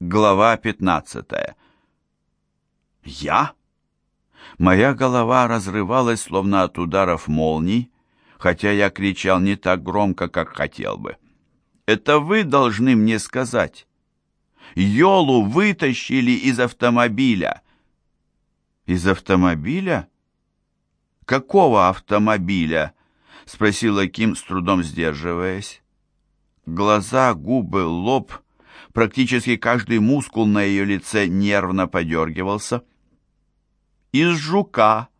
Глава 15. Я? Моя голова разрывалась, словно от ударов молний, хотя я кричал не так громко, как хотел бы. Это вы должны мне сказать. Йолу вытащили из автомобиля. Из автомобиля? Какого автомобиля? Спросила Ким, с трудом сдерживаясь. Глаза, губы, лоб — Практически каждый мускул на ее лице нервно подергивался. «Из жука.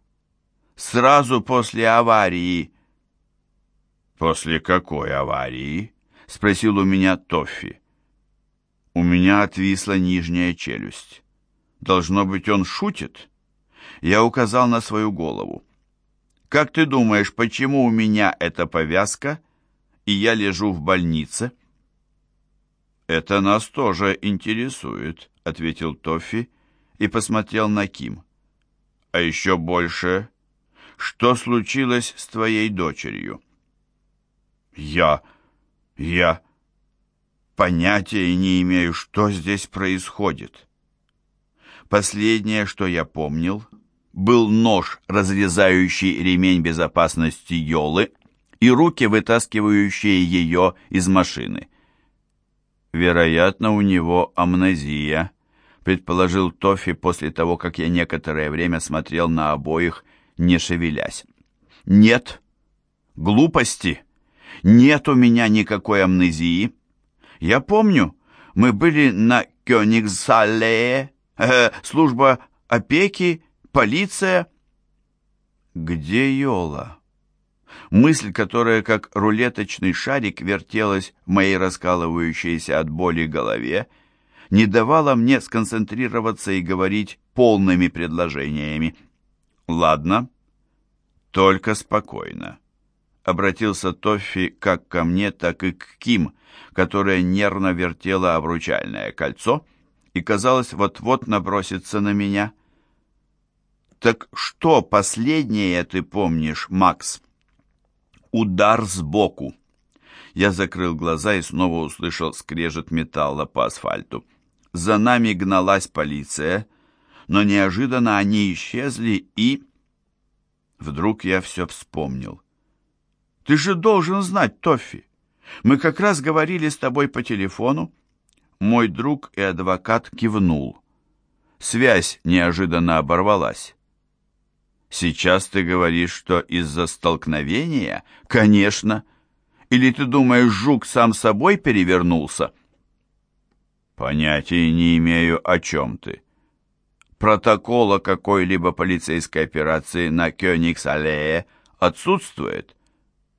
Сразу после аварии». «После какой аварии?» — спросил у меня Тоффи. У меня отвисла нижняя челюсть. Должно быть, он шутит. Я указал на свою голову. «Как ты думаешь, почему у меня эта повязка, и я лежу в больнице?» «Это нас тоже интересует», — ответил Тоффи и посмотрел на Ким. «А еще больше, что случилось с твоей дочерью?» «Я... я... понятия не имею, что здесь происходит». Последнее, что я помнил, был нож, разрезающий ремень безопасности Йолы, и руки, вытаскивающие ее из машины. Вероятно, у него амнезия, предположил Тофи после того, как я некоторое время смотрел на обоих, не шевелясь. Нет. Глупости. Нет у меня никакой амнезии. Я помню, мы были на Кёнигсаллее, э, служба опеки, полиция. Где Йола? Мысль, которая как рулеточный шарик вертелась в моей раскалывающейся от боли голове, не давала мне сконцентрироваться и говорить полными предложениями. «Ладно, только спокойно», — обратился Тоффи как ко мне, так и к Ким, которая нервно вертела обручальное кольцо и, казалось, вот-вот набросится на меня. «Так что последнее ты помнишь, Макс?» Удар сбоку. Я закрыл глаза и снова услышал скрежет металла по асфальту. За нами гналась полиция, но неожиданно они исчезли и... Вдруг я все вспомнил. «Ты же должен знать, Тоффи. Мы как раз говорили с тобой по телефону». Мой друг и адвокат кивнул. Связь неожиданно оборвалась. Сейчас ты говоришь, что из-за столкновения? Конечно. Или ты думаешь, жук сам собой перевернулся? Понятия не имею, о чем ты. Протокола какой-либо полицейской операции на Кёнигс-аллее отсутствует,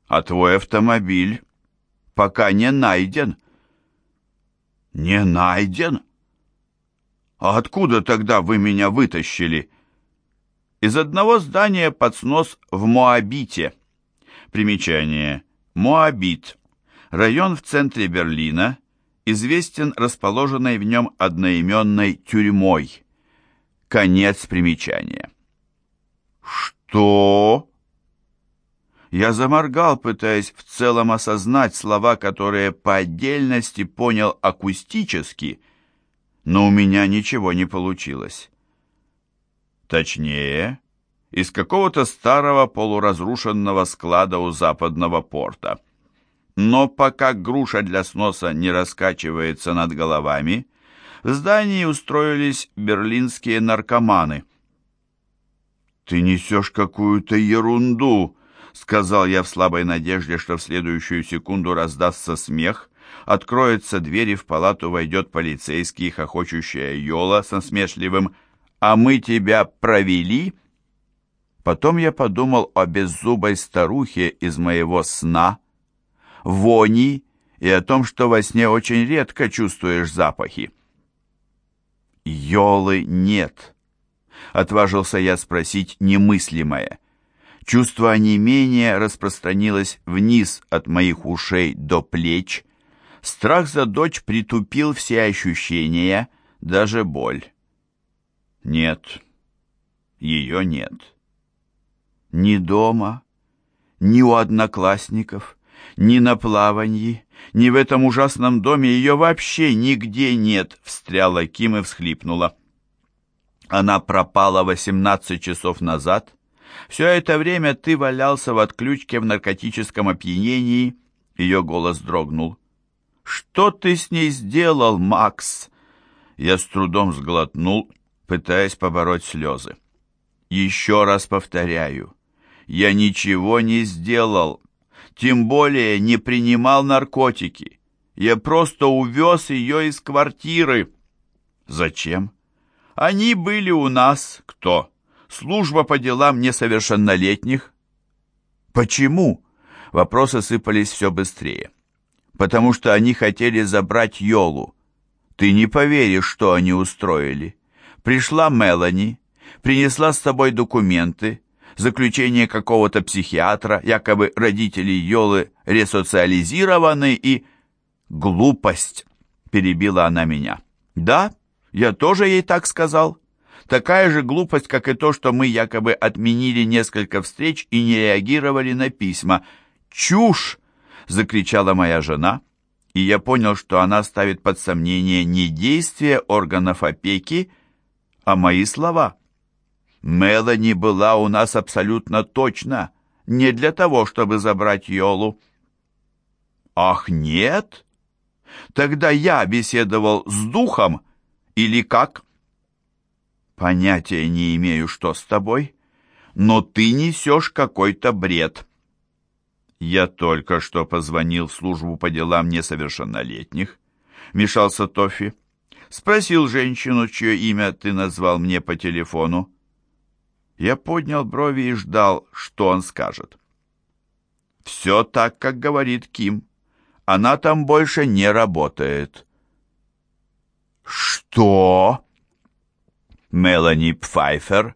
а твой автомобиль пока не найден. Не найден? А откуда тогда вы меня вытащили? Из одного здания под снос в Моабите. Примечание. Моабит. Район в центре Берлина, известен расположенной в нем одноименной тюрьмой. Конец примечания. Что? Я заморгал, пытаясь в целом осознать слова, которые по отдельности понял акустически, но у меня ничего не получилось. Точнее, из какого-то старого полуразрушенного склада у западного порта. Но пока груша для сноса не раскачивается над головами, в здании устроились берлинские наркоманы. «Ты несешь какую-то ерунду», — сказал я в слабой надежде, что в следующую секунду раздастся смех, откроется дверь и в палату войдет полицейский, хохочущая Йола со смешливым а мы тебя провели?» Потом я подумал о беззубой старухе из моего сна, вони и о том, что во сне очень редко чувствуешь запахи. «Йолы нет», — отважился я спросить немыслимое. Чувство онемения распространилось вниз от моих ушей до плеч. Страх за дочь притупил все ощущения, даже боль. Нет, ее нет. Ни дома, ни у одноклассников, Ни на плавании, ни в этом ужасном доме ее вообще нигде нет, встряла Ким и всхлипнула. Она пропала 18 часов назад. Все это время ты валялся в отключке в наркотическом опьянении. Ее голос дрогнул. «Что ты с ней сделал, Макс?» Я с трудом сглотнул, пытаясь побороть слезы. «Еще раз повторяю, я ничего не сделал, тем более не принимал наркотики. Я просто увез ее из квартиры». «Зачем?» «Они были у нас. Кто? Служба по делам несовершеннолетних». «Почему?» Вопросы сыпались все быстрее. «Потому что они хотели забрать Йолу. Ты не поверишь, что они устроили. Пришла Мелани, принесла с собой документы, заключение какого-то психиатра, якобы родители Йолы ресоциализированы и... Глупость, перебила она меня. Да, я тоже ей так сказал. Такая же глупость, как и то, что мы якобы отменили несколько встреч и не реагировали на письма. Чушь! закричала моя жена, и я понял, что она ставит под сомнение не действия органов опеки, а мои слова. Мелани была у нас абсолютно точно, не для того, чтобы забрать Йолу. Ах, нет? Тогда я беседовал с духом или как? Понятия не имею, что с тобой, но ты несешь какой-то бред. Я только что позвонил в службу по делам несовершеннолетних, мешался Тофи. Спросил женщину, чье имя ты назвал мне по телефону. Я поднял брови и ждал, что он скажет. «Все так, как говорит Ким. Она там больше не работает». «Что?» Мелани Пфайфер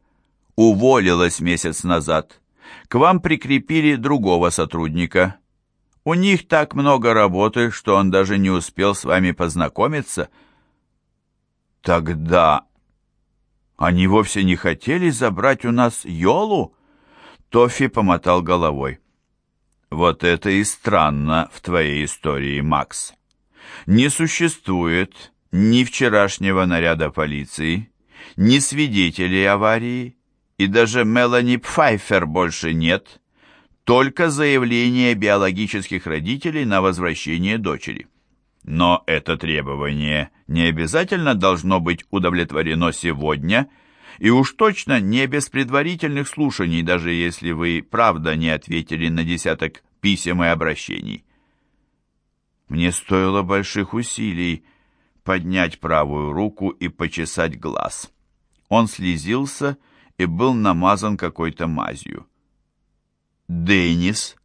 уволилась месяц назад. К вам прикрепили другого сотрудника. У них так много работы, что он даже не успел с вами познакомиться. Тогда они вовсе не хотели забрать у нас Йолу? Тофи помотал головой. Вот это и странно в твоей истории, Макс. Не существует ни вчерашнего наряда полиции, ни свидетелей аварии, и даже Мелани Пфайфер больше нет, только заявление биологических родителей на возвращение дочери. Но это требование не обязательно должно быть удовлетворено сегодня, и уж точно не без предварительных слушаний, даже если вы правда не ответили на десяток писем и обращений. Мне стоило больших усилий поднять правую руку и почесать глаз. Он слезился и был намазан какой-то мазью. «Деннис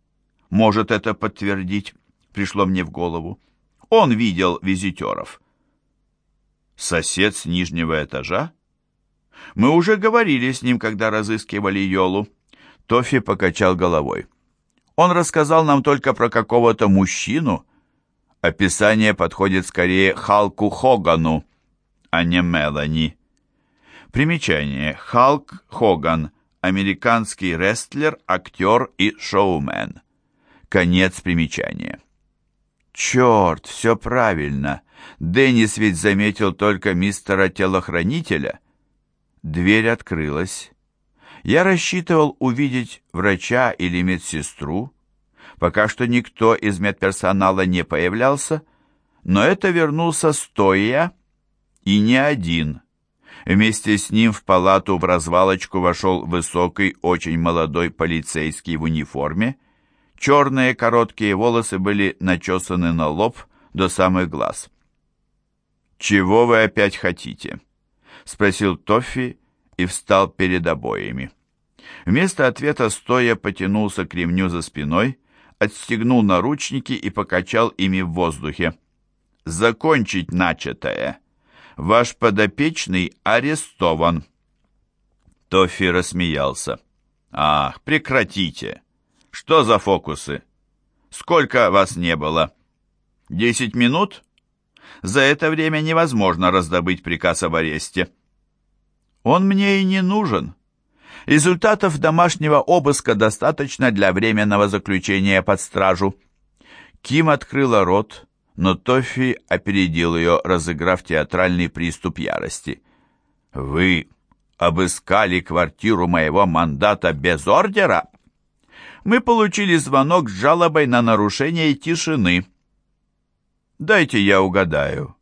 может это подтвердить», — пришло мне в голову. Он видел визитеров. Сосед с нижнего этажа? Мы уже говорили с ним, когда разыскивали Йолу. Тофи покачал головой. Он рассказал нам только про какого-то мужчину. Описание подходит скорее Халку Хогану, а не Мелани. Примечание. Халк Хоган. Американский рестлер, актер и шоумен. Конец примечания. Черт, все правильно. Деннис ведь заметил только мистера-телохранителя. Дверь открылась. Я рассчитывал увидеть врача или медсестру. Пока что никто из медперсонала не появлялся, но это вернулся стоя и не один. Вместе с ним в палату в развалочку вошел высокий, очень молодой полицейский в униформе, Черные короткие волосы были начесаны на лоб до самых глаз. «Чего вы опять хотите?» — спросил Тоффи и встал перед обоями. Вместо ответа стоя потянулся к ремню за спиной, отстегнул наручники и покачал ими в воздухе. «Закончить начатое. Ваш подопечный арестован». Тоффи рассмеялся. «Ах, прекратите! Что за фокусы? Сколько вас не было? Десять минут? За это время невозможно раздобыть приказ об аресте. Он мне и не нужен. Результатов домашнего обыска достаточно для временного заключения под стражу. Ким открыла рот, но Тоффи опередил ее, разыграв театральный приступ ярости. «Вы обыскали квартиру моего мандата без ордера?» «Мы получили звонок с жалобой на нарушение тишины». «Дайте я угадаю.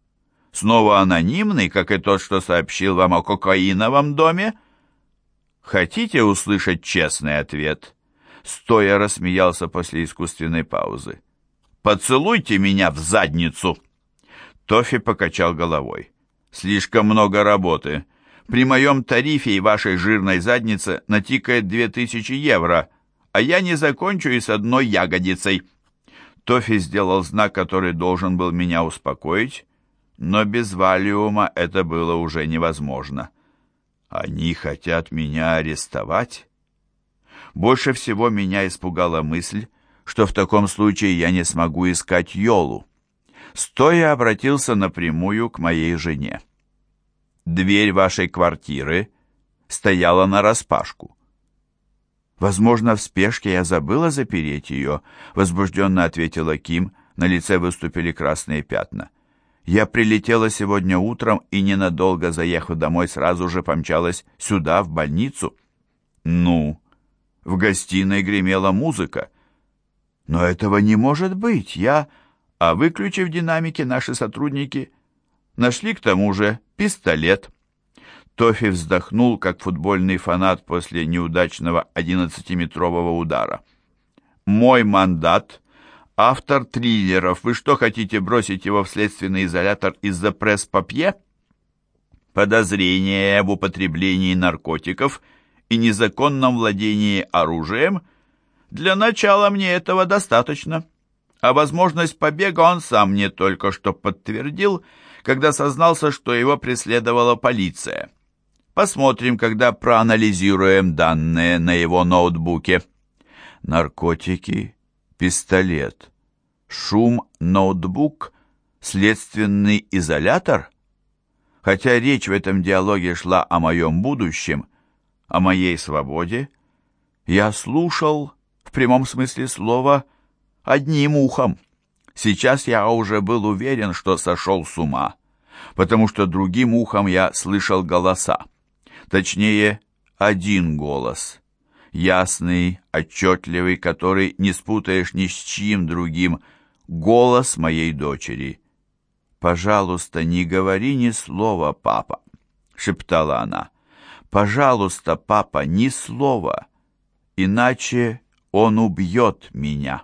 Снова анонимный, как и тот, что сообщил вам о кокаиновом доме?» «Хотите услышать честный ответ?» Стоя рассмеялся после искусственной паузы. «Поцелуйте меня в задницу!» Тофи покачал головой. «Слишком много работы. При моем тарифе и вашей жирной заднице натикает две тысячи евро, а я не закончу и с одной ягодицей». Тофи сделал знак, который должен был меня успокоить, но без валиума это было уже невозможно. Они хотят меня арестовать? Больше всего меня испугала мысль, что в таком случае я не смогу искать Йолу. Стоя обратился напрямую к моей жене. Дверь вашей квартиры стояла нараспашку. Возможно, в спешке я забыла запереть ее, возбужденно ответила Ким, на лице выступили красные пятна. Я прилетела сегодня утром и, ненадолго заехав домой, сразу же помчалась сюда, в больницу. Ну, в гостиной гремела музыка. Но этого не может быть. Я... А выключив динамики, наши сотрудники нашли к тому же пистолет. Тофи вздохнул, как футбольный фанат после неудачного одиннадцатиметрового удара. «Мой мандат автор триллеров. Вы что, хотите бросить его в следственный изолятор из-за пресс-папье? Подозрение об употреблении наркотиков и незаконном владении оружием? Для начала мне этого достаточно. А возможность побега он сам мне только что подтвердил, когда сознался, что его преследовала полиция. Посмотрим, когда проанализируем данные на его ноутбуке. Наркотики пистолет, шум, ноутбук, следственный изолятор? Хотя речь в этом диалоге шла о моем будущем, о моей свободе, я слушал, в прямом смысле слова, одним ухом. Сейчас я уже был уверен, что сошел с ума, потому что другим ухом я слышал голоса. Точнее, один голос — ясный, отчетливый, который не спутаешь ни с чьим другим, голос моей дочери. «Пожалуйста, не говори ни слова, папа», — шептала она. «Пожалуйста, папа, ни слова, иначе он убьет меня».